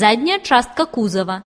задняя частка кузова.